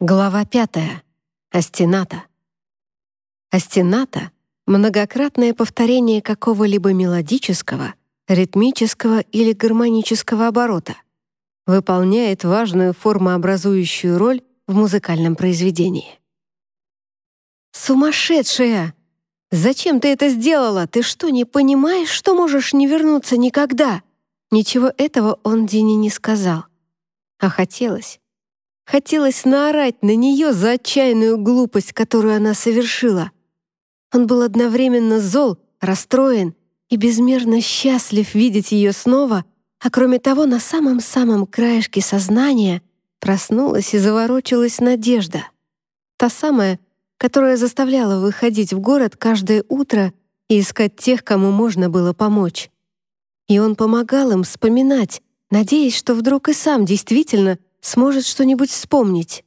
Глава пятая. Астената. Астената — многократное повторение какого-либо мелодического, ритмического или гармонического оборота. Выполняет важную формообразующую роль в музыкальном произведении. «Сумасшедшая! Зачем ты это сделала? Ты что, не понимаешь, что можешь не вернуться никогда?» Ничего этого он Дине не сказал. А хотелось. Хотелось наорать на нее за отчаянную глупость, которую она совершила. Он был одновременно зол, расстроен и безмерно счастлив видеть ее снова, а кроме того, на самом-самом краешке сознания проснулась и заворочилась надежда. Та самая, которая заставляла выходить в город каждое утро и искать тех, кому можно было помочь. И он помогал им вспоминать, надеясь, что вдруг и сам действительно сможет что-нибудь вспомнить.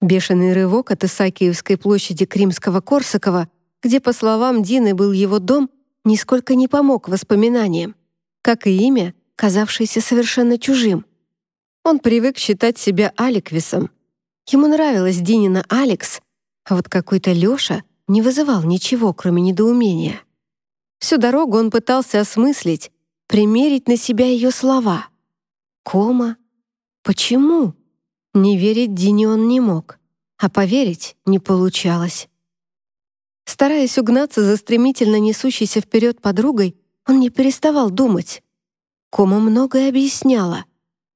Бешеный рывок от Исаакиевской площади Кримского-Корсакова, где, по словам Дины, был его дом, нисколько не помог воспоминаниям, как и имя, казавшееся совершенно чужим. Он привык считать себя Аликвисом. Ему нравилась Динина Алекс, а вот какой-то Лёша не вызывал ничего, кроме недоумения. Всю дорогу он пытался осмыслить, примерить на себя ее слова. Кома, Почему? Не верить Дине он не мог, а поверить не получалось. Стараясь угнаться за стремительно несущейся вперед подругой, он не переставал думать. Кома многое объясняла.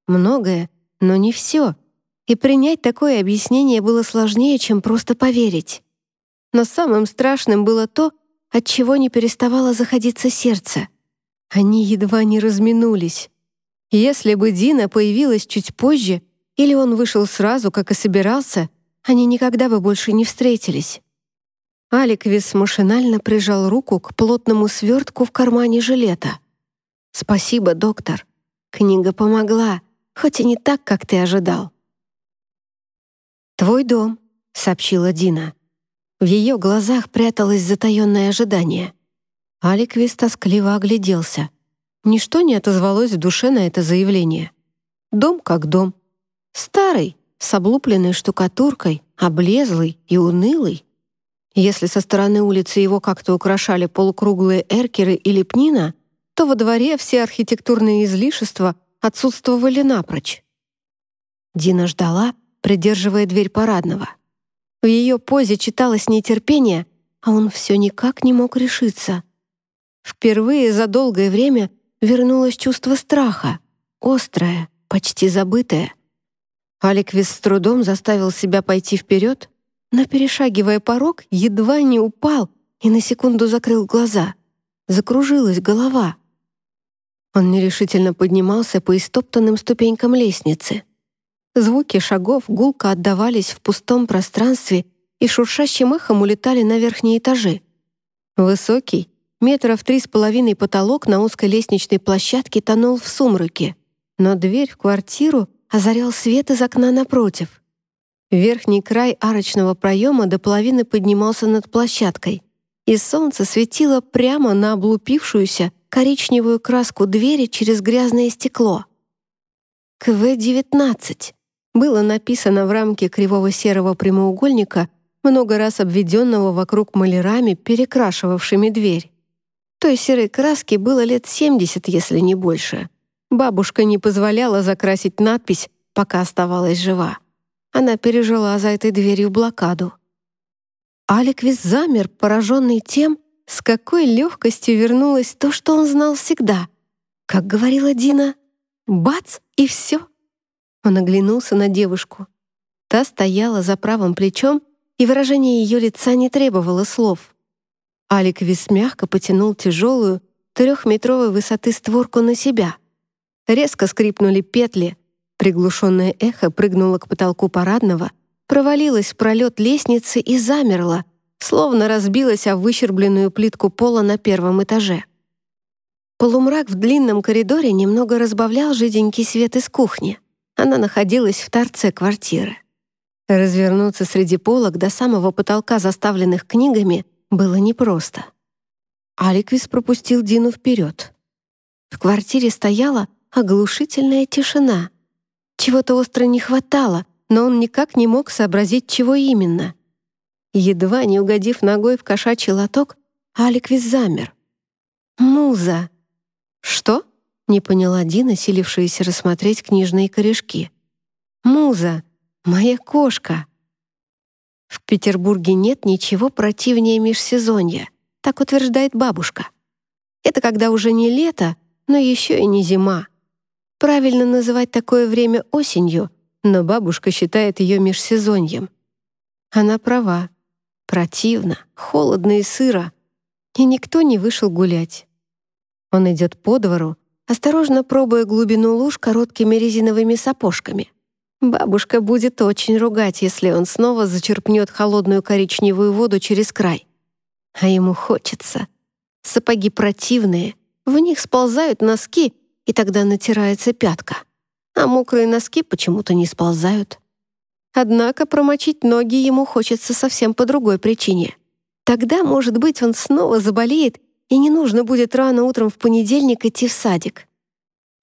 Многое, но не все. И принять такое объяснение было сложнее, чем просто поверить. Но самым страшным было то, от чего не переставало заходиться сердце. Они едва не разминулись. Если бы Дина появилась чуть позже, или он вышел сразу, как и собирался, они никогда бы больше не встретились. Аликвис машинально прижал руку к плотному свертку в кармане жилета. «Спасибо, доктор. Книга помогла, хоть и не так, как ты ожидал». «Твой дом», — сообщила Дина. В ее глазах пряталось затаённое ожидание. Аликвис тоскливо огляделся — Ничто не отозвалось в душе на это заявление. Дом как дом. Старый, с облупленной штукатуркой, облезлый и унылый. Если со стороны улицы его как-то украшали полукруглые эркеры и лепнина, то во дворе все архитектурные излишества отсутствовали напрочь. Дина ждала, придерживая дверь парадного. В ее позе читалось нетерпение, а он все никак не мог решиться. Впервые за долгое время вернулось чувство страха, острое, почти забытое. Аликвис с трудом заставил себя пойти вперед, но, перешагивая порог, едва не упал и на секунду закрыл глаза. Закружилась голова. Он нерешительно поднимался по истоптанным ступенькам лестницы. Звуки шагов гулко отдавались в пустом пространстве и шуршащим эхом улетали на верхние этажи. Высокий, Метров три с половиной потолок на узкой лестничной площадке тонул в сумраке, но дверь в квартиру озарял свет из окна напротив. Верхний край арочного проема до половины поднимался над площадкой, и солнце светило прямо на облупившуюся коричневую краску двери через грязное стекло. КВ-19 было написано в рамке кривого серого прямоугольника, много раз обведенного вокруг малярами, перекрашивавшими дверь. Той серой краски было лет 70, если не больше. Бабушка не позволяла закрасить надпись, пока оставалась жива. Она пережила за этой дверью блокаду. Аликвис замер, пораженный тем, с какой легкостью вернулось то, что он знал всегда. Как говорила Дина, бац, и все. Он оглянулся на девушку. Та стояла за правым плечом, и выражение ее лица не требовало слов. Алик Вис мягко потянул тяжелую, трехметровой высоты створку на себя. Резко скрипнули петли, приглушенное эхо прыгнуло к потолку парадного, провалилось в пролет лестницы и замерло, словно разбилось о выщербленную плитку пола на первом этаже. Полумрак в длинном коридоре немного разбавлял жиденький свет из кухни. Она находилась в торце квартиры. Развернуться среди полок до самого потолка, заставленных книгами, было непросто. Аликвис пропустил Дину вперед. В квартире стояла оглушительная тишина. Чего-то остро не хватало, но он никак не мог сообразить, чего именно. Едва не угодив ногой в кошачий лоток, Аликвис замер. «Муза!» «Что?» — не поняла Дина, силившаяся рассмотреть книжные корешки. «Муза! Моя кошка!» В Петербурге нет ничего противнее межсезонья, так утверждает бабушка. Это когда уже не лето, но еще и не зима. Правильно называть такое время осенью, но бабушка считает ее межсезоньем. Она права. Противно, холодно и сыро. И никто не вышел гулять. Он идет по двору, осторожно пробуя глубину луж короткими резиновыми сапожками. Бабушка будет очень ругать, если он снова зачерпнет холодную коричневую воду через край. А ему хочется. Сапоги противные, в них сползают носки, и тогда натирается пятка. А мокрые носки почему-то не сползают. Однако промочить ноги ему хочется совсем по другой причине. Тогда, может быть, он снова заболеет, и не нужно будет рано утром в понедельник идти в садик.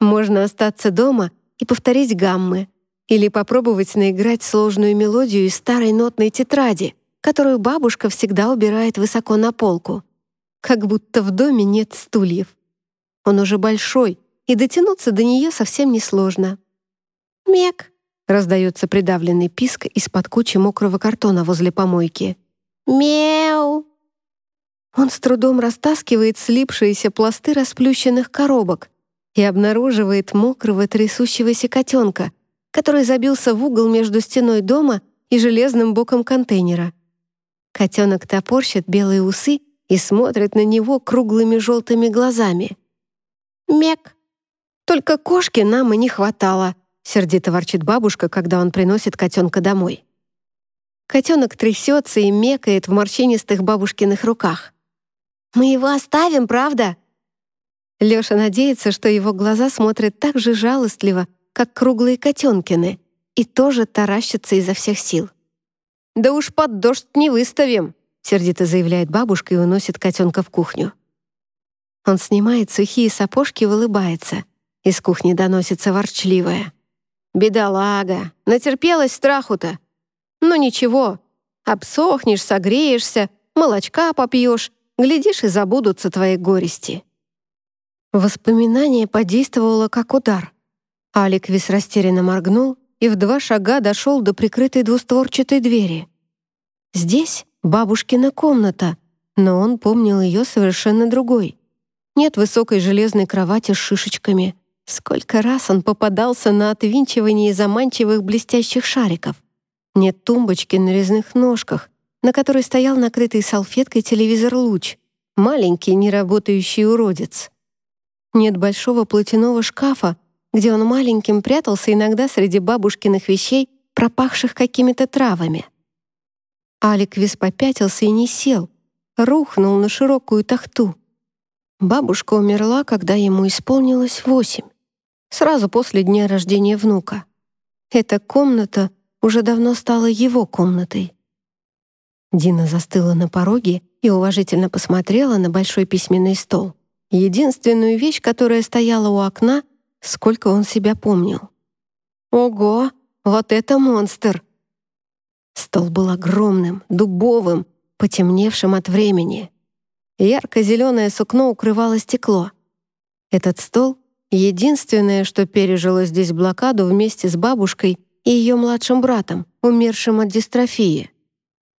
Можно остаться дома и повторить гаммы, или попробовать наиграть сложную мелодию из старой нотной тетради, которую бабушка всегда убирает высоко на полку. Как будто в доме нет стульев. Он уже большой, и дотянуться до нее совсем несложно. «Мек!» — раздается придавленный писк из-под кучи мокрого картона возле помойки. «Мяу!» Он с трудом растаскивает слипшиеся пласты расплющенных коробок и обнаруживает мокрого трясущегося котенка, который забился в угол между стеной дома и железным боком контейнера. Котенок топорщит белые усы и смотрит на него круглыми желтыми глазами. «Мек!» «Только кошки нам и не хватало», — сердито ворчит бабушка, когда он приносит котенка домой. Котенок трясется и мекает в морщинистых бабушкиных руках. «Мы его оставим, правда?» Лёша надеется, что его глаза смотрят так же жалостливо, как круглые котенкины, и тоже таращатся изо всех сил. «Да уж под дождь не выставим», — сердито заявляет бабушка и уносит котенка в кухню. Он снимает сухие сапожки и улыбается. Из кухни доносится ворчливое. «Бедолага, натерпелась страху-то. Ну ничего, обсохнешь, согреешься, молочка попьешь, глядишь, и забудутся твои горести». Воспоминание подействовало как удар. Алик весь растерянно моргнул и в два шага дошел до прикрытой двустворчатой двери. Здесь бабушкина комната, но он помнил ее совершенно другой. Нет высокой железной кровати с шишечками, Сколько раз он попадался на отвинчивание заманчивых блестящих шариков. Нет тумбочки на резных ножках, на которой стоял накрытый салфеткой телевизор-луч, маленький неработающий уродец. Нет большого платяного шкафа, где он маленьким прятался иногда среди бабушкиных вещей, пропахших какими-то травами. Алик весь попятился и не сел, рухнул на широкую тахту. Бабушка умерла, когда ему исполнилось восемь сразу после дня рождения внука. Эта комната уже давно стала его комнатой. Дина застыла на пороге и уважительно посмотрела на большой письменный стол. Единственную вещь, которая стояла у окна, сколько он себя помнил. Ого, вот это монстр! Стол был огромным, дубовым, потемневшим от времени. Ярко-зеленое сукно укрывало стекло. Этот стол Единственное, что пережило здесь блокаду вместе с бабушкой и ее младшим братом, умершим от дистрофии.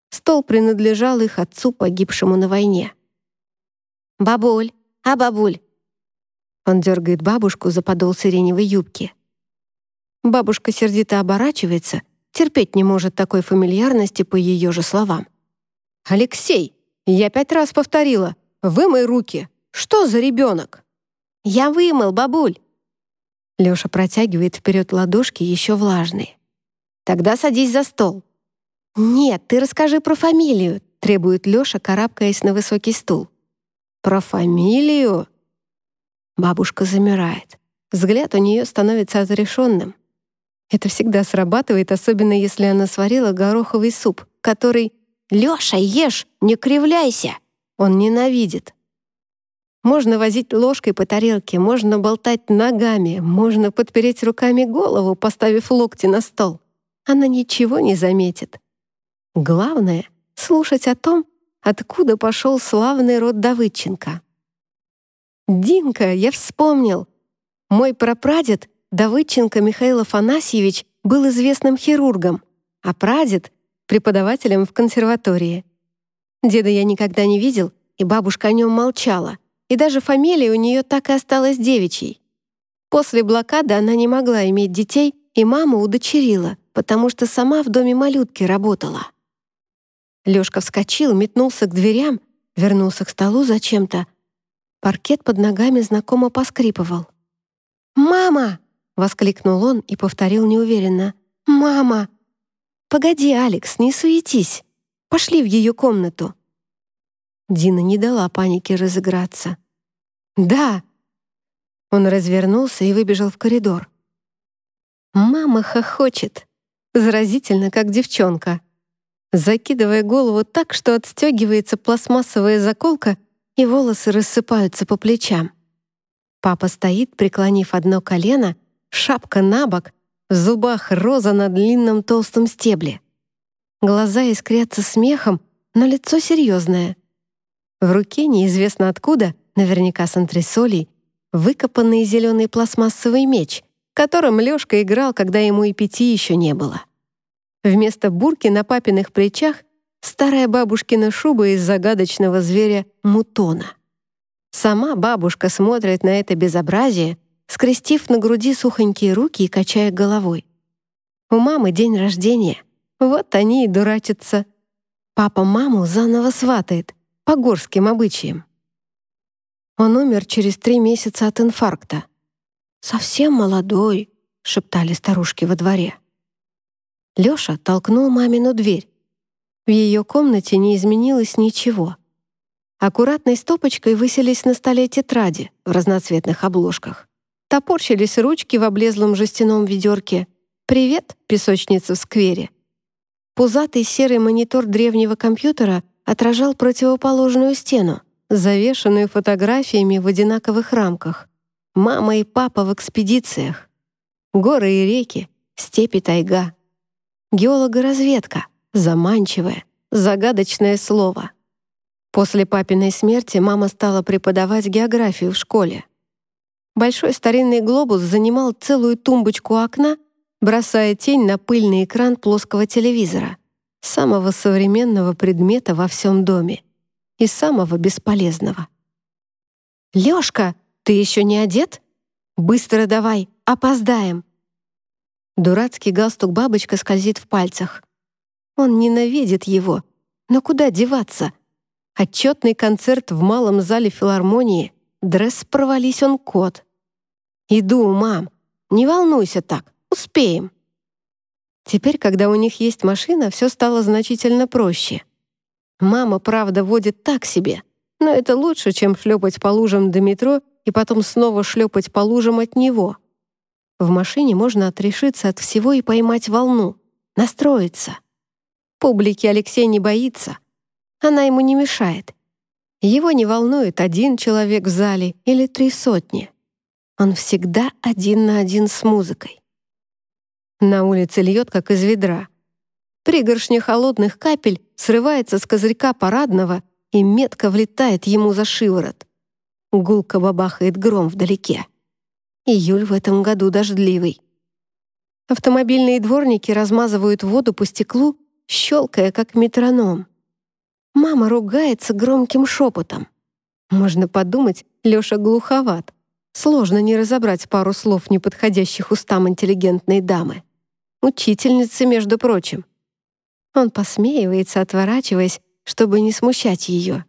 Стол принадлежал их отцу, погибшему на войне. «Бабуль, а бабуль?» Он дергает бабушку за подол сиреневой юбки. Бабушка сердито оборачивается, терпеть не может такой фамильярности по ее же словам. «Алексей, я пять раз повторила, вымой руки. Что за ребенок?» «Я вымыл, бабуль!» Лёша протягивает вперед ладошки, еще влажные. «Тогда садись за стол». «Нет, ты расскажи про фамилию», — требует Лёша, карабкаясь на высокий стул. «Про фамилию?» Бабушка замирает. Взгляд у нее становится отрешенным. Это всегда срабатывает, особенно если она сварила гороховый суп, который «Лёша, ешь, не кривляйся!» Он ненавидит. Можно возить ложкой по тарелке, можно болтать ногами, можно подпереть руками голову, поставив локти на стол. она ничего не заметит. Главное — слушать о том, откуда пошел славный род Давыдченко. «Динка, я вспомнил. Мой прапрадед, Давыдченко Михаил Афанасьевич, был известным хирургом, а прадед — преподавателем в консерватории. Деда я никогда не видел, и бабушка о нем молчала, и даже фамилия у нее так и осталась девичьей. После блокады она не могла иметь детей, и мама удочерила, потому что сама в доме малютки работала. Лёшка вскочил, метнулся к дверям, вернулся к столу зачем-то. Паркет под ногами знакомо поскрипывал. «Мама!» — воскликнул он и повторил неуверенно. «Мама!» «Погоди, Алекс, не суетись. Пошли в ее комнату». Дина не дала панике разыграться. «Да!» Он развернулся и выбежал в коридор. Мама хохочет. Заразительно, как девчонка закидывая голову так, что отстегивается пластмассовая заколка, и волосы рассыпаются по плечам. Папа стоит, преклонив одно колено, шапка на бок, в зубах роза на длинном толстом стебле. Глаза искрятся смехом, но лицо серьезное. В руке неизвестно откуда, наверняка с антресолей, выкопанный зеленый пластмассовый меч, которым Лёшка играл, когда ему и пяти еще не было. Вместо бурки на папиных плечах старая бабушкина шуба из загадочного зверя мутона. Сама бабушка смотрит на это безобразие, скрестив на груди сухонькие руки и качая головой. У мамы день рождения. Вот они и дурачатся. Папа маму заново сватает, по горским обычаям. Он умер через три месяца от инфаркта. «Совсем молодой», — шептали старушки во дворе. Лёша толкнул мамину дверь. В её комнате не изменилось ничего. Аккуратной стопочкой высились на столе тетради в разноцветных обложках. Топорщились ручки в облезлом жестяном ведерке. «Привет, песочница в сквере». Пузатый серый монитор древнего компьютера отражал противоположную стену, завешенную фотографиями в одинаковых рамках. Мама и папа в экспедициях. Горы и реки, степи тайга. Геологоразведка. Заманчивое, загадочное слово. После папиной смерти мама стала преподавать географию в школе. Большой старинный глобус занимал целую тумбочку окна, бросая тень на пыльный экран плоского телевизора, самого современного предмета во всем доме и самого бесполезного. «Лёшка, ты еще не одет? Быстро давай, опоздаем!» Дурацкий галстук-бабочка скользит в пальцах. Он ненавидит его. Но куда деваться? Отчетный концерт в малом зале филармонии. Дресс провались он кот. «Иду, мам. Не волнуйся так. Успеем». Теперь, когда у них есть машина, все стало значительно проще. Мама, правда, водит так себе, но это лучше, чем шлепать по лужам до метро и потом снова шлепать по лужам от него — в машине можно отрешиться от всего и поймать волну, настроиться. Публики Алексей не боится. Она ему не мешает. Его не волнует один человек в зале или три сотни. Он всегда один на один с музыкой. На улице льет, как из ведра. Пригоршня холодных капель срывается с козырька парадного и метко влетает ему за шиворот. Гулко бабахает гром вдалеке. Июль в этом году дождливый. Автомобильные дворники размазывают воду по стеклу, щелкая, как метроном. Мама ругается громким шепотом. Можно подумать, Лёша глуховат. Сложно не разобрать пару слов, не подходящих устам интеллигентной дамы. Учительницы, между прочим. Он посмеивается, отворачиваясь, чтобы не смущать ее,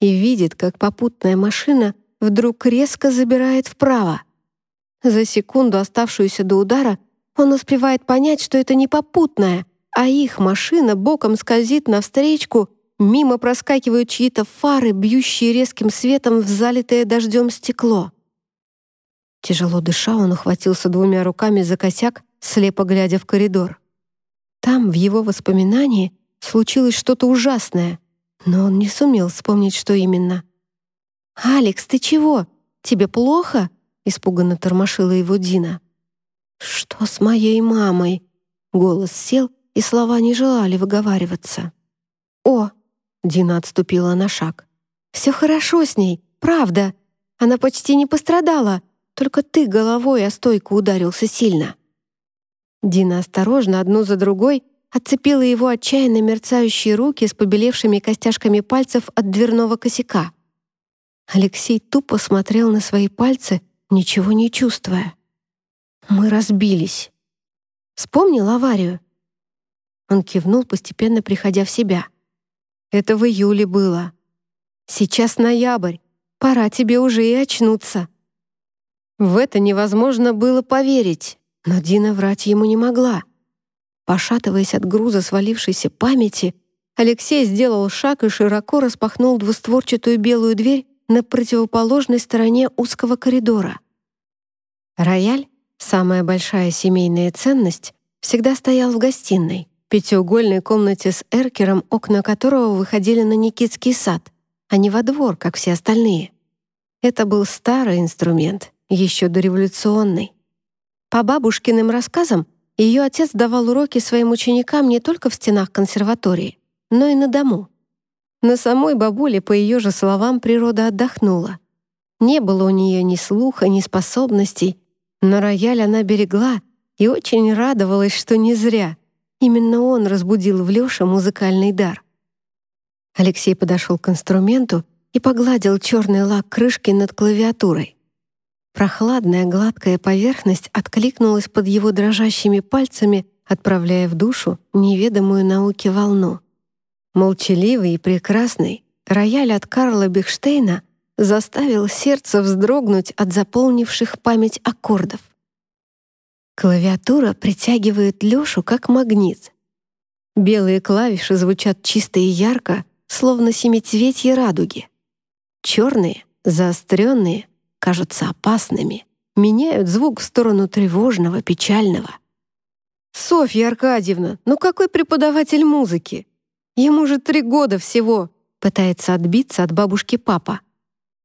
и видит, как попутная машина вдруг резко забирает вправо. За секунду, оставшуюся до удара, он успевает понять, что это не попутная, а их машина боком скользит навстречку, мимо проскакивают чьи-то фары, бьющие резким светом в залитое дождем стекло. Тяжело дыша, он ухватился двумя руками за косяк, слепо глядя в коридор. Там, в его воспоминании, случилось что-то ужасное, но он не сумел вспомнить, что именно. «Алекс, ты чего? Тебе плохо?» — испуганно тормошила его Дина. «Что с моей мамой?» Голос сел, и слова не желали выговариваться. «О!» — Дина отступила на шаг. «Все хорошо с ней, правда. Она почти не пострадала, только ты головой о стойку ударился сильно». Дина осторожно, одну за другой, отцепила его отчаянно мерцающие руки с побелевшими костяшками пальцев от дверного косяка. Алексей тупо смотрел на свои пальцы, ничего не чувствуя. «Мы разбились». «Вспомнил аварию?» Он кивнул, постепенно приходя в себя. «Это в июле было. Сейчас ноябрь. Пора тебе уже и очнуться». В это невозможно было поверить, но Дина врать ему не могла. Пошатываясь от груза свалившейся памяти, Алексей сделал шаг и широко распахнул двустворчатую белую дверь на противоположной стороне узкого коридора. Рояль, самая большая семейная ценность, всегда стоял в гостиной, пятиугольной комнате с эркером, окна которого выходили на Никитский сад, а не во двор, как все остальные. Это был старый инструмент, еще дореволюционный. По бабушкиным рассказам, ее отец давал уроки своим ученикам не только в стенах консерватории, но и на дому. На самой бабуле, по ее же словам, природа отдохнула. Не было у нее ни слуха, ни способностей, но рояль она берегла и очень радовалась, что не зря. Именно он разбудил в Лёше музыкальный дар. Алексей подошел к инструменту и погладил черный лак крышки над клавиатурой. Прохладная гладкая поверхность откликнулась под его дрожащими пальцами, отправляя в душу неведомую науке волну. Молчаливый и прекрасный, рояль от Карла Бехштейна заставил сердце вздрогнуть от заполнивших память аккордов. Клавиатура притягивает Лёшу как магнит. Белые клавиши звучат чисто и ярко, словно семицветье радуги. Черные, заостренные, кажутся опасными, меняют звук в сторону тревожного, печального. «Софья Аркадьевна, ну какой преподаватель музыки? Ему же три года всего!» пытается отбиться от бабушки папа.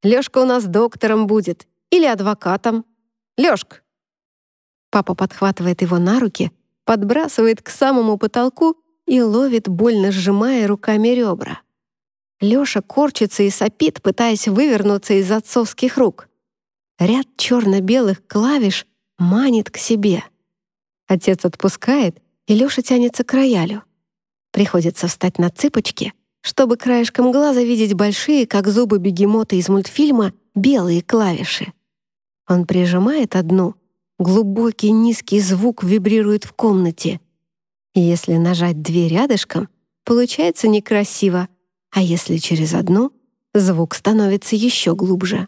«Лёшка у нас доктором будет или адвокатом. Лёшка!» Папа подхватывает его на руки, подбрасывает к самому потолку и ловит, больно сжимая руками ребра. Лёша корчится и сопит, пытаясь вывернуться из отцовских рук. Ряд черно-белых клавиш манит к себе. Отец отпускает, и Лёша тянется к роялю. Приходится встать на цыпочки, чтобы краешком глаза видеть большие, как зубы бегемота из мультфильма, белые клавиши. Он прижимает одну, глубокий низкий звук вибрирует в комнате. И если нажать две рядышком, получается некрасиво, а если через одну, звук становится еще глубже.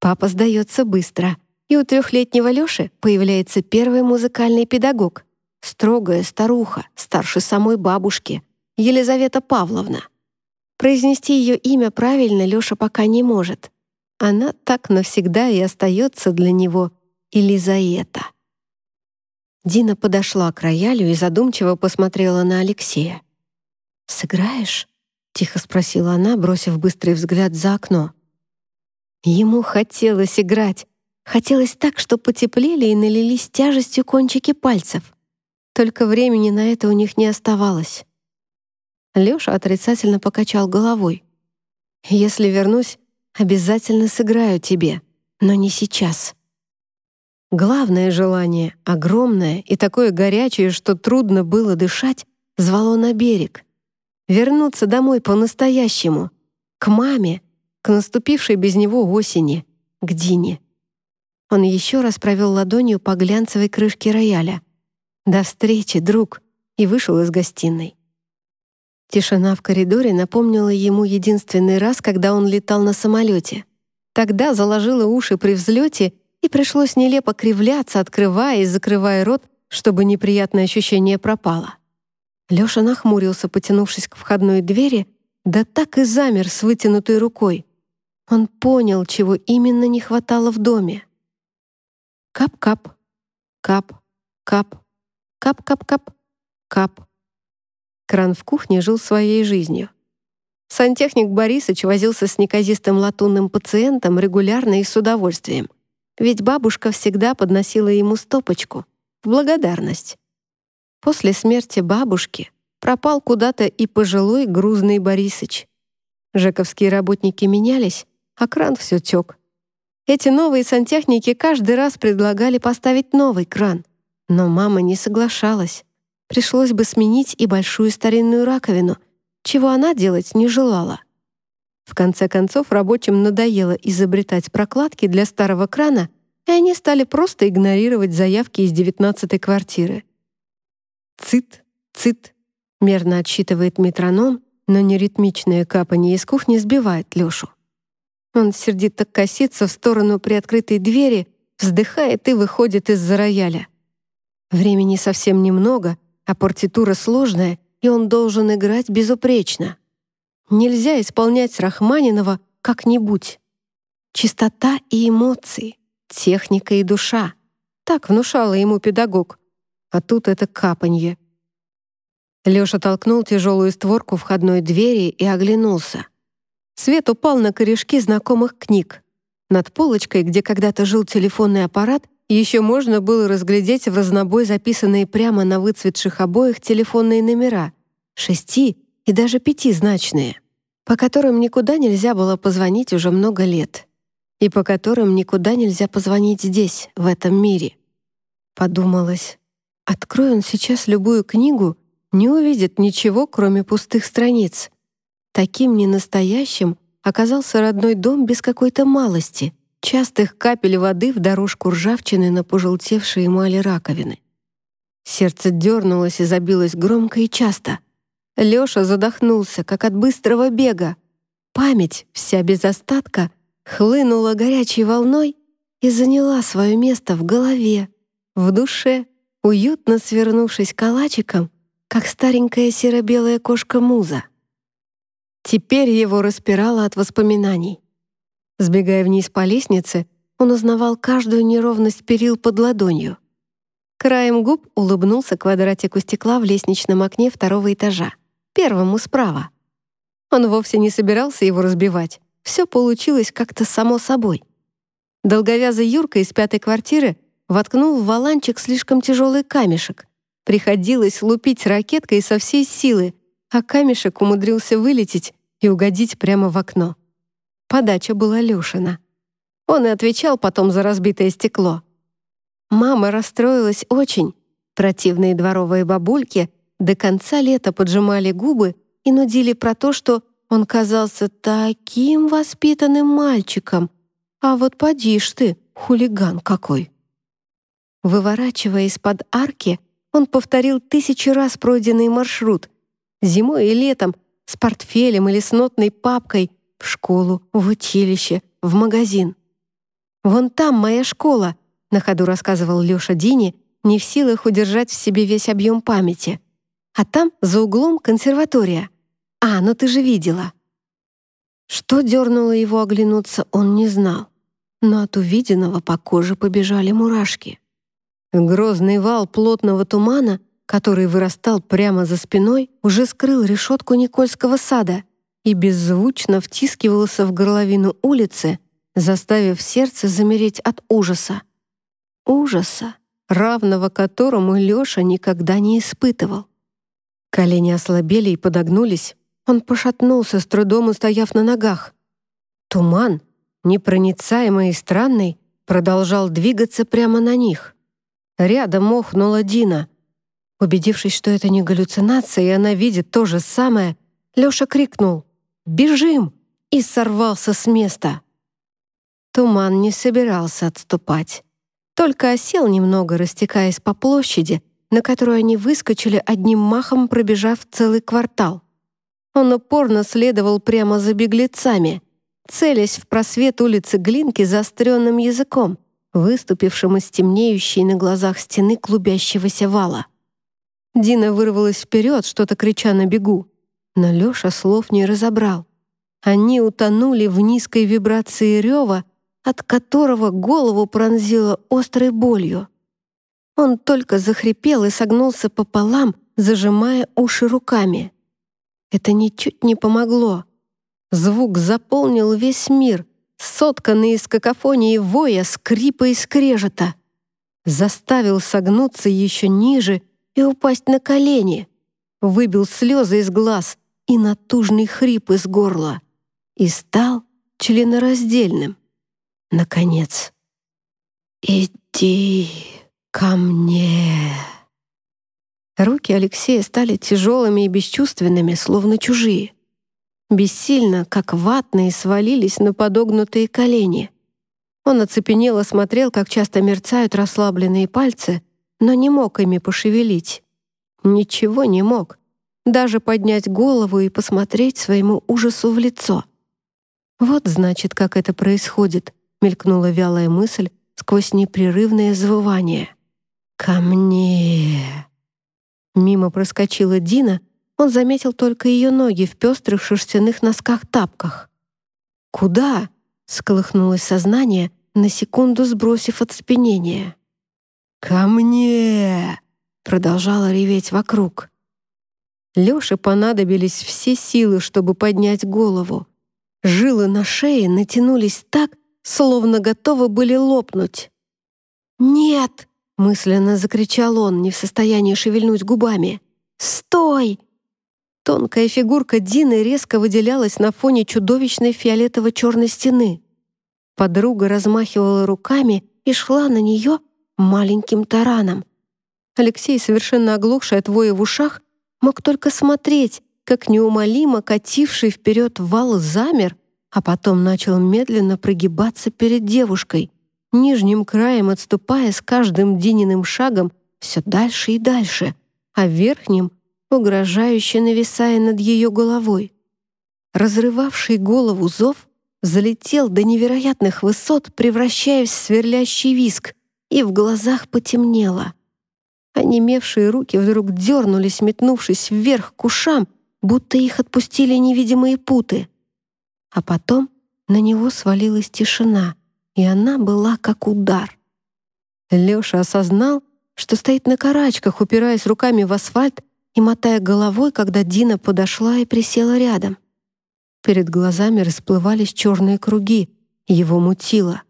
Папа сдается быстро, и у трехлетнего Лёши появляется первый музыкальный педагог, строгая старуха, старше самой бабушки, Елизавета Павловна. Произнести ее имя правильно Лёша пока не может. Она так навсегда и остается для него Елизаета. Дина подошла к роялю и задумчиво посмотрела на Алексея. «Сыграешь?» — тихо спросила она, бросив быстрый взгляд за окно. Ему хотелось играть. Хотелось так, что потеплели и налились тяжестью кончики пальцев. Только времени на это у них не оставалось. Лёша отрицательно покачал головой. «Если вернусь, обязательно сыграю тебе, но не сейчас». Главное желание, огромное и такое горячее, что трудно было дышать, звало на берег. Вернуться домой по-настоящему, к маме, к наступившей без него осени, к Дине. Он еще раз провел ладонью по глянцевой крышке рояля. «До встречи, друг!» и вышел из гостиной. Тишина в коридоре напомнила ему единственный раз, когда он летал на самолете. Тогда заложила уши при взлете и пришлось нелепо кривляться, открывая и закрывая рот, чтобы неприятное ощущение пропало. Лёша нахмурился, потянувшись к входной двери, да так и замер с вытянутой рукой. Он понял, чего именно не хватало в доме. Кап-кап, кап, кап, кап-кап-кап, кап. Кран в кухне жил своей жизнью. Сантехник Борисыч возился с неказистым латунным пациентом регулярно и с удовольствием. Ведь бабушка всегда подносила ему стопочку в благодарность. После смерти бабушки пропал куда-то и пожилой грузный Борисыч. Жековские работники менялись, а кран все тек. Эти новые сантехники каждый раз предлагали поставить новый кран, но мама не соглашалась. Пришлось бы сменить и большую старинную раковину, чего она делать не желала. В конце концов, рабочим надоело изобретать прокладки для старого крана, и они стали просто игнорировать заявки из девятнадцатой квартиры. «Цит, цит», — мерно отсчитывает метроном, но неритмичное капание из кухни сбивает Лёшу. Он сердито косится в сторону приоткрытой двери, вздыхает и выходит из-за рояля. Времени совсем немного, а партитура сложная, и он должен играть безупречно. Нельзя исполнять Рахманинова как-нибудь. Чистота и эмоции, техника и душа. Так внушала ему педагог. А тут это капанье. Лёша толкнул тяжелую створку входной двери и оглянулся. Свет упал на корешки знакомых книг. Над полочкой, где когда-то жил телефонный аппарат, еще можно было разглядеть в разнобой записанные прямо на выцветших обоях телефонные номера, шести и даже пятизначные, по которым никуда нельзя было позвонить уже много лет, и по которым никуда нельзя позвонить здесь, в этом мире. Подумалось, открой он сейчас любую книгу, не увидит ничего, кроме пустых страниц. Таким ненастоящим оказался родной дом без какой-то малости, частых капель воды в дорожку ржавчины на пожелтевшей эмали раковины. Сердце дернулось и забилось громко и часто. Лёша задохнулся, как от быстрого бега. Память, вся без остатка, хлынула горячей волной и заняла свое место в голове, в душе, уютно свернувшись калачиком, как старенькая серо-белая кошка Муза. Теперь его распирало от воспоминаний. Сбегая вниз по лестнице, он узнавал каждую неровность перил под ладонью. Краем губ улыбнулся квадратику стекла в лестничном окне второго этажа, первому справа. Он вовсе не собирался его разбивать. Все получилось как-то само собой. Долговязый Юрка из пятой квартиры воткнул в валанчик слишком тяжелый камешек. Приходилось лупить ракеткой со всей силы, а камешек умудрился вылететь и угодить прямо в окно. Подача была Лешина. Он и отвечал потом за разбитое стекло. Мама расстроилась очень. Противные дворовые бабульки до конца лета поджимали губы и нудили про то, что он казался таким воспитанным мальчиком. А вот поди ж ты, хулиган какой. Выворачивая из-под арки, он повторил тысячи раз пройденный маршрут, Зимой и летом с портфелем или с нотной папкой в школу, в училище, в магазин. «Вон там моя школа», — на ходу рассказывал Лёша Дине, не в силах удержать в себе весь объем памяти. «А там, за углом, консерватория. А, ну ты же видела». Что дернуло его оглянуться, он не знал. Но от увиденного по коже побежали мурашки. Грозный вал плотного тумана — который вырастал прямо за спиной, уже скрыл решетку Никольского сада и беззвучно втискивался в горловину улицы, заставив сердце замереть от ужаса. Ужаса, равного которому Лёша никогда не испытывал. Колени ослабели и подогнулись. Он пошатнулся, с трудом устояв на ногах. Туман, непроницаемый и странный, продолжал двигаться прямо на них. Рядом охнула Дина — Убедившись, что это не галлюцинация, и она видит то же самое, Лёша крикнул «Бежим!» и сорвался с места. Туман не собирался отступать, только осел немного, растекаясь по площади, на которую они выскочили одним махом, пробежав целый квартал. Он упорно следовал прямо за беглецами, целясь в просвет улицы Глинки заостренным языком, выступившим из темнеющей на глазах стены клубящегося вала. Дина вырвалась вперед, что-то крича на бегу. Но Лёша слов не разобрал. Они утонули в низкой вибрации рева, от которого голову пронзило острой болью. Он только захрипел и согнулся пополам, зажимая уши руками. Это ничуть не помогло. Звук заполнил весь мир, сотканный из какофонии воя, скрипа и скрежета. Заставил согнуться еще ниже — и упасть на колени. Выбил слезы из глаз и натужный хрип из горла. И стал членораздельным. Наконец. «Иди ко мне». Руки Алексея стали тяжелыми и бесчувственными, словно чужие. Бессильно, как ватные, свалились на подогнутые колени. Он оцепенело смотрел, как часто мерцают расслабленные пальцы, но не мог ими пошевелить. Ничего не мог. Даже поднять голову и посмотреть своему ужасу в лицо. «Вот, значит, как это происходит», — мелькнула вялая мысль сквозь непрерывное завывание. «Ко мне!» Мимо проскочила Дина, он заметил только ее ноги в пестрых шерстяных носках-тапках. «Куда?» — сколыхнулось сознание, на секунду сбросив оцепенение. «Ко мне!» — продолжала реветь вокруг. Лёше понадобились все силы, чтобы поднять голову. Жилы на шее натянулись так, словно готовы были лопнуть. «Нет!» — мысленно закричал он, не в состоянии шевельнуть губами. «Стой!» Тонкая фигурка Дины резко выделялась на фоне чудовищной фиолетово-черной стены. Подруга размахивала руками и шла на нее маленьким тараном. Алексей, совершенно оглохший от воя в ушах, мог только смотреть, как неумолимо кативший вперед вал замер, а потом начал медленно прогибаться перед девушкой, нижним краем отступая с каждым Дининым шагом все дальше и дальше, а верхним угрожающе нависая над ее головой. Разрывавший голову зов залетел до невероятных высот, превращаясь в сверлящий виск, и в глазах потемнело. Онемевшие руки вдруг дернулись, метнувшись вверх к ушам, будто их отпустили невидимые путы. А потом на него свалилась тишина, и она была как удар. Лёша осознал, что стоит на карачках, упираясь руками в асфальт и мотая головой, когда Дина подошла и присела рядом. Перед глазами расплывались черные круги, его мутило.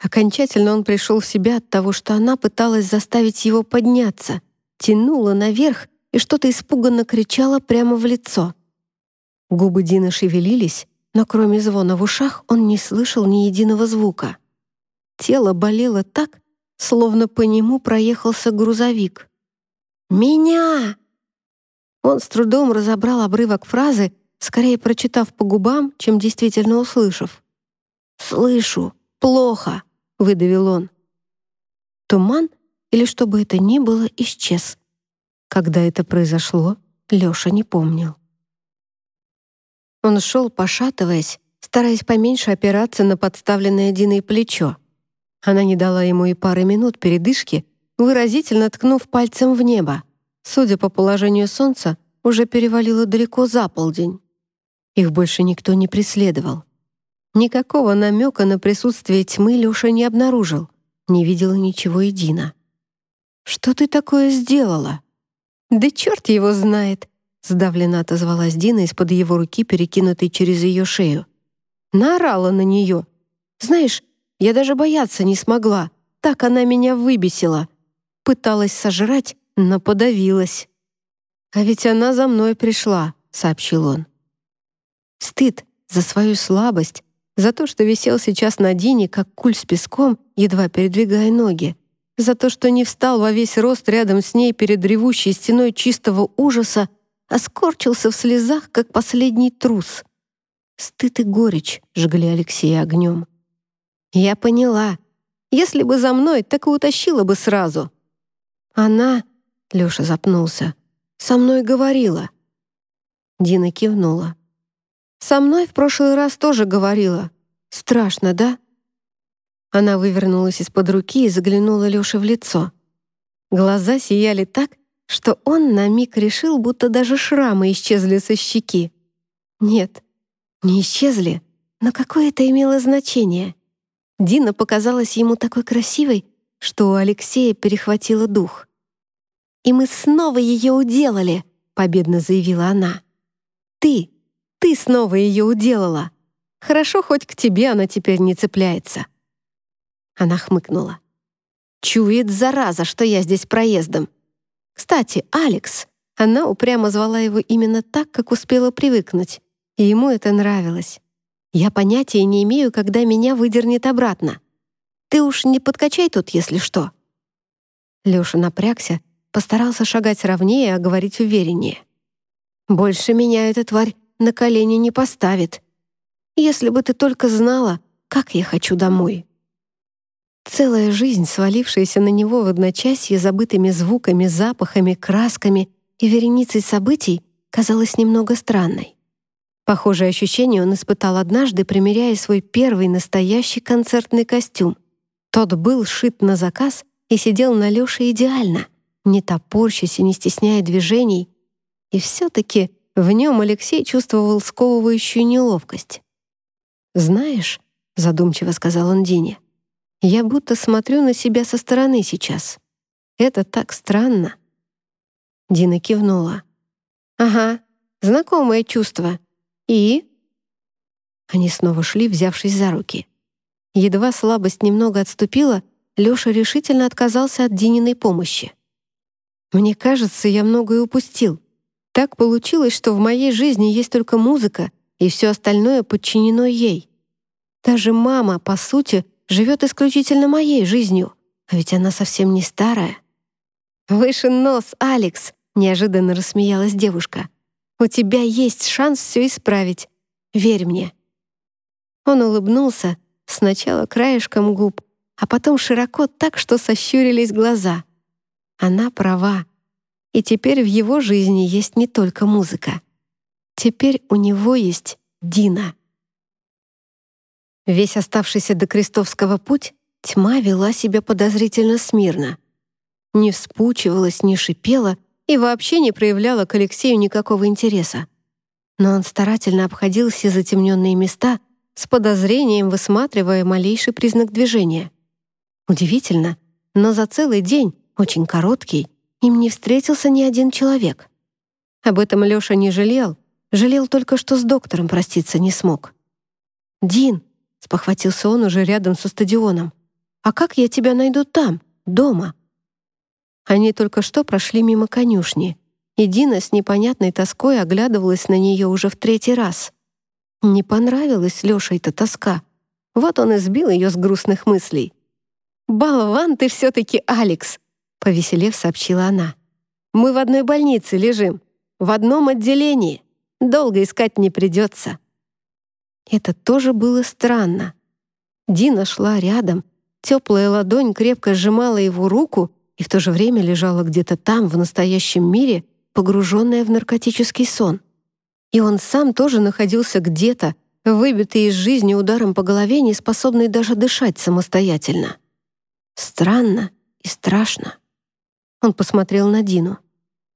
Окончательно он пришел в себя от того, что она пыталась заставить его подняться, тянула наверх и что-то испуганно кричала прямо в лицо. Губы Дины шевелились, но кроме звона в ушах он не слышал ни единого звука. Тело болело так, словно по нему проехался грузовик. «Меня!» Он с трудом разобрал обрывок фразы, скорее прочитав по губам, чем действительно услышав. «Слышу, плохо», — выдавил он. Туман, или что бы это ни было, исчез. Когда это произошло, Лёша не помнил. Он шел, пошатываясь, стараясь поменьше опираться на подставленное Диной плечо. Она не дала ему и пары минут передышки, выразительно ткнув пальцем в небо. Судя по положению солнца, уже перевалило далеко за полдень. Их больше никто не преследовал. Никакого намека на присутствие тьмы Леша не обнаружил, не видела ничего и Дина. «Что ты такое сделала?» «Да черт его знает!» — сдавленно отозвалась Дина из-под его руки, перекинутой через ее шею. Наорала на нее. «Знаешь, я даже бояться не смогла. Так она меня выбесила. Пыталась сожрать, но подавилась. «А ведь она за мной пришла», — сообщил он. Стыд за свою слабость, за то, что висел сейчас на Дине, как куль с песком, едва передвигая ноги, за то, что не встал во весь рост рядом с ней перед ревущей стеной чистого ужаса, а скорчился в слезах, как последний трус. Стыд и горечь жгли Алексея огнем. Я поняла. Если бы за мной, так и утащила бы сразу. Она, Лёша запнулся, со мной говорила. Дина кивнула. Со мной в прошлый раз тоже говорила. Страшно, да? Она вывернулась из-под руки и заглянула Лёше в лицо. Глаза сияли так, что он на миг решил, будто даже шрамы исчезли со щеки. Нет, не исчезли, но какое это имело значение. Дина показалась ему такой красивой, что у Алексея перехватило дух. «И мы снова ее уделали», — победно заявила она. «Ты, ты снова ее уделала. Хорошо, хоть к тебе она теперь не цепляется». Она хмыкнула. «Чует, зараза, что я здесь проездом. Кстати, Алекс. Она упрямо звала его именно так, как успела привыкнуть. И ему это нравилось. Я понятия не имею, когда меня выдернет обратно. Ты уж не подкачай тут, если что. Лёша напрягся, постарался шагать ровнее, а говорить увереннее. Больше меня эта тварь на колени не поставит. Если бы ты только знала, как я хочу домой. Целая жизнь, свалившаяся на него в одночасье забытыми звуками, запахами, красками и вереницей событий, казалась немного странной. Похожее ощущение он испытал однажды, примеряя свой первый настоящий концертный костюм. Тот был шит на заказ и сидел на Лёше идеально, не топорщась и не стесняя движений. И все-таки в нем Алексей чувствовал сковывающую неловкость. «Знаешь», — задумчиво сказал он Дине, я будто смотрю на себя со стороны сейчас. Это так странно. Дина кивнула. Ага, знакомое чувство. И? Они снова шли, взявшись за руки. Едва слабость немного отступила, Лёша решительно отказался от Дининой помощи. Мне кажется, я многое упустил. Так получилось, что в моей жизни есть только музыка, и все остальное подчинено ей. Даже мама, по сути, живет исключительно моей жизнью, а ведь она совсем не старая. «Выше нос, Алекс!» — неожиданно рассмеялась девушка. «У тебя есть шанс все исправить. Верь мне». Он улыбнулся, сначала краешком губ, а потом широко так, что сощурились глаза. Она права. И теперь в его жизни есть не только музыка. Теперь у него есть Дина. Весь оставшийся до Крестовского путь тьма вела себя подозрительно смирно. Не вспучивалась, не шипела и вообще не проявляла к Алексею никакого интереса. Но он старательно обходил все затемненные места, с подозрением высматривая малейший признак движения. Удивительно, но за целый день, очень короткий, им не встретился ни один человек. Об этом Лёша не жалел, жалел только, что с доктором проститься не смог. «Дин, Спохватился он уже рядом со стадионом. «А как я тебя найду там, дома?» Они только что прошли мимо конюшни, и Дина с непонятной тоской оглядывалась на нее уже в третий раз. Не понравилась Лёше эта тоска. Вот он и сбил ее с грустных мыслей. «Болван ты все-таки, Алекс!» — повеселев сообщила она. «Мы в одной больнице лежим, в одном отделении. Долго искать не придется». Это тоже было странно. Дина шла рядом, теплая ладонь крепко сжимала его руку и в то же время лежала где-то там, в настоящем мире, погруженная в наркотический сон. И он сам тоже находился где-то, выбитый из жизни ударом по голове, не способный даже дышать самостоятельно. Странно и страшно. Он посмотрел на Дину.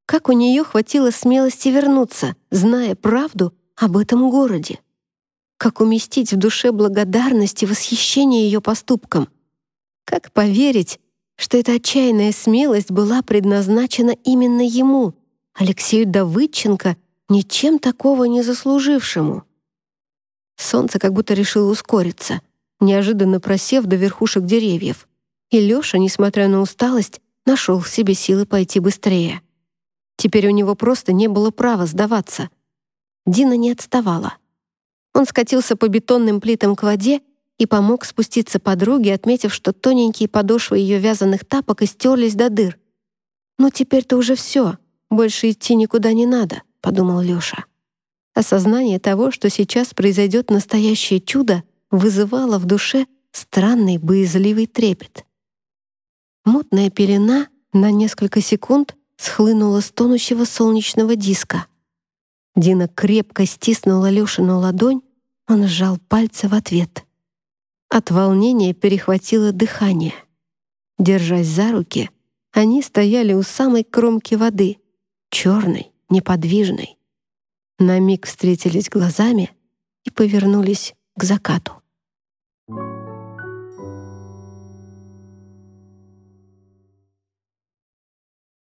Как у нее хватило смелости вернуться, зная правду об этом городе? Как уместить в душе благодарность и восхищение ее поступком? Как поверить, что эта отчаянная смелость была предназначена именно ему, Алексею Давыдченко, ничем такого не заслужившему? Солнце как будто решило ускориться, неожиданно просев до верхушек деревьев. И Лёша, несмотря на усталость, нашел в себе силы пойти быстрее. Теперь у него просто не было права сдаваться. Дина не отставала. Он скатился по бетонным плитам к воде и помог спуститься подруге, отметив, что тоненькие подошвы ее вязаных тапок истерлись до дыр. «Ну, теперь-то уже все, больше идти никуда не надо», — подумал Леша. Осознание того, что сейчас произойдет настоящее чудо, вызывало в душе странный боязливый трепет. Мутная пелена на несколько секунд схлынула с тонущего солнечного диска. Дина крепко стиснула Лешину ладонь, он сжал пальцы в ответ. От волнения перехватило дыхание. Держась за руки, они стояли у самой кромки воды, черной, неподвижной. На миг встретились глазами и повернулись к закату.